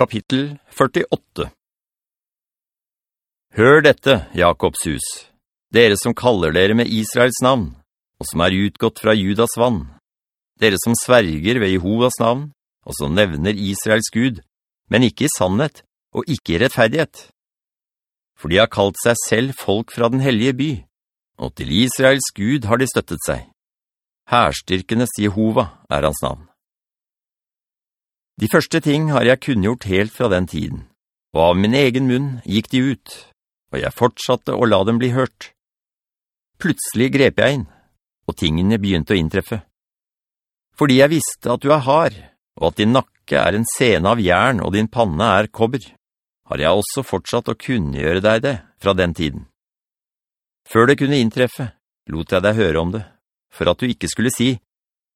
Kapittel 48 Hør dette, Jakobs hus, dere som kaller dere med Israels navn, og som er utgått fra Judas vann, dere som sverger ved Jehovas navn, og som nevner Israels Gud, men ikke i sannhet, og ikke i rettferdighet. For de har kalt seg selv folk fra den hellige by, og til Israels Gud har de støttet seg. Herstyrkenes Jehova er hans navn. De første ting har jeg kunngjort helt fra den tiden, og av min egen munn gikk de ut, og jeg fortsatte å la dem bli hørt. Plutselig grep jeg inn, og tingene begynte å inntreffe. Fordi jeg visste at du er hard, og at din nakke er en scene av jern og din panne er kobber, har jeg også fortsatt å kunngjøre deg det fra den tiden. Før det kunne inntreffe, lot jeg deg høre om det, for at du ikke skulle si,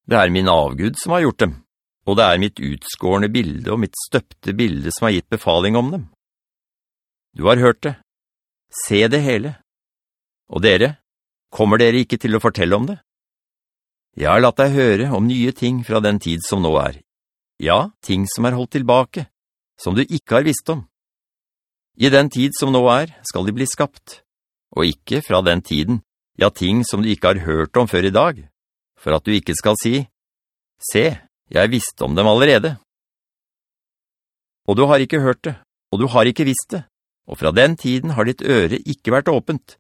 «Det er min avgud som har gjort dem» og det er mitt utskårende bilde og mitt støpte bilde som har gitt befaling om dem. Du har hørt det. Se det hele. Og dere, kommer dere ikke til å fortelle om det? Jeg har latt deg høre om nye ting fra den tid som nå er. Ja, ting som er holdt tilbake, som du ikke har visst om. I den tid som nå er, skal de bli skapt, og ikke fra den tiden, ja, ting som du ikke har hørt om før i dag, for at du ikke skal si, «Se, jeg visste om dem allerede. Og du har ikke hørt det, og du har ikke visst det, og fra den tiden har ditt øre ikke vært åpent.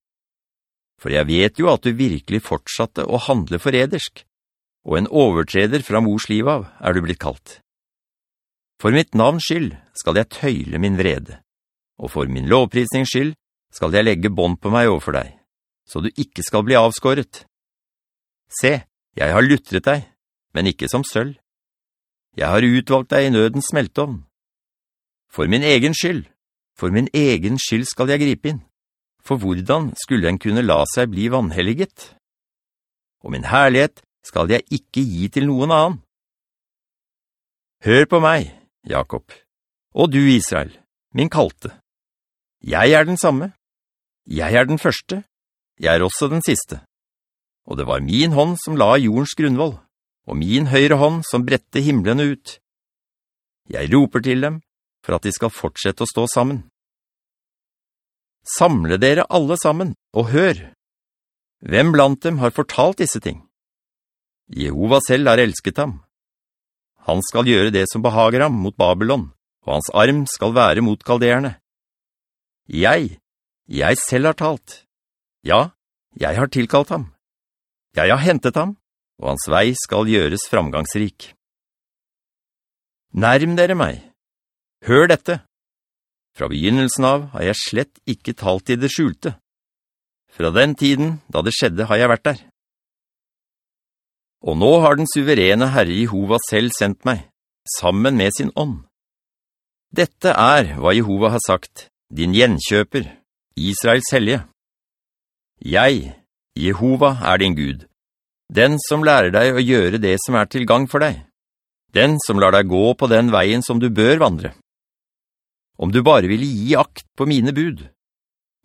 For jeg vet jo at du virkelig fortsatte å handle foredersk, og en overtreder fra mors liv av er du blitt kalt. For mitt navns skyld skal jeg tøyle min vrede, og for min lovprisnings skyld skal jeg legge bånd på meg overfor deg, så du ikke skal bli avskåret. Se, jeg har luttret deg, men ikke som sølv, jeg har utvalgt deg i nødens smeltovn. For min egen skyld, for min egen skyld skal jeg gripe inn. For hvordan skulle en kunne la seg bli vannhelliget? Og min herlighet skal jeg ikke gi til noen annen. Hør på meg, Jakob, og du, Israel, min kalte. Jeg er den samme. Jeg er den første. Jeg er også den siste. Og det var min hånd som la jordens grunnvoll og min høyre hånd som brette himmelene ut. Jeg roper til dem for at de skal fortsette å stå sammen. Samle dere alle sammen, og hør. Hvem blant dem har fortalt disse ting? Jehova selv har elsket ham. Han skal gjøre det som behager ham mot Babylon, og hans arm skal være mot kalderene. Jeg, jeg selv har talt. Ja, jeg har tilkalt ham. Jeg har hentet ham, og hans vei skal gjøres framgangsrik. Nærm dere meg. Hør dette. Fra begynnelsen av har jeg slett ikke talt i det skjulte. Fra den tiden da det skjedde har jeg vært der. Og nå har den suverene Herre Jehova selv sendt meg, sammen med sin ånd. Dette er hva Jehova har sagt, din gjenkjøper, Israels hellige. Jeg, Jehova, er din Gud, den som lærer deg å gjøre det som er til gang for deg. Den som lar deg gå på den veien som du bør vandre. Om du bare ville gi akt på mine bud,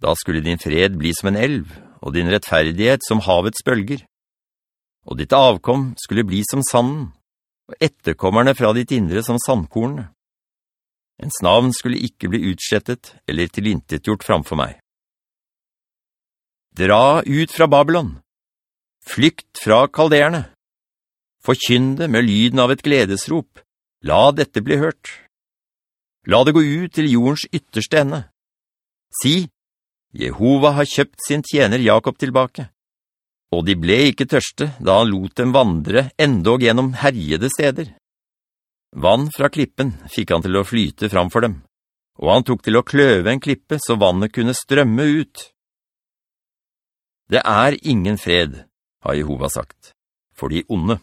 da skulle din fred bli som en elv, og din rettferdighet som havets bølger. Og ditt avkom skulle bli som sanden, og etterkommerne fra ditt indre som sandkornene. Ens navn skulle ikke bli utslettet eller tilintetgjort framfor meg. Dra ut fra Babylon, Flykt fra kalderene. Forkynn det med lyden av et gledesrop. La dette bli hørt. La det gå ut til jordens ytterste ende. Si, Jehova har kjøpt sin tjener Jakob tilbake. Og de ble ikke tørste da han lot dem vandre endog gjennom herjede steder. Vann fra klippen fikk han til å flyte framfor dem, og han tok til å kløve en klippe så vannet kunne strømme ut. Det er ingen fred, har Jehova sagt, for de onde.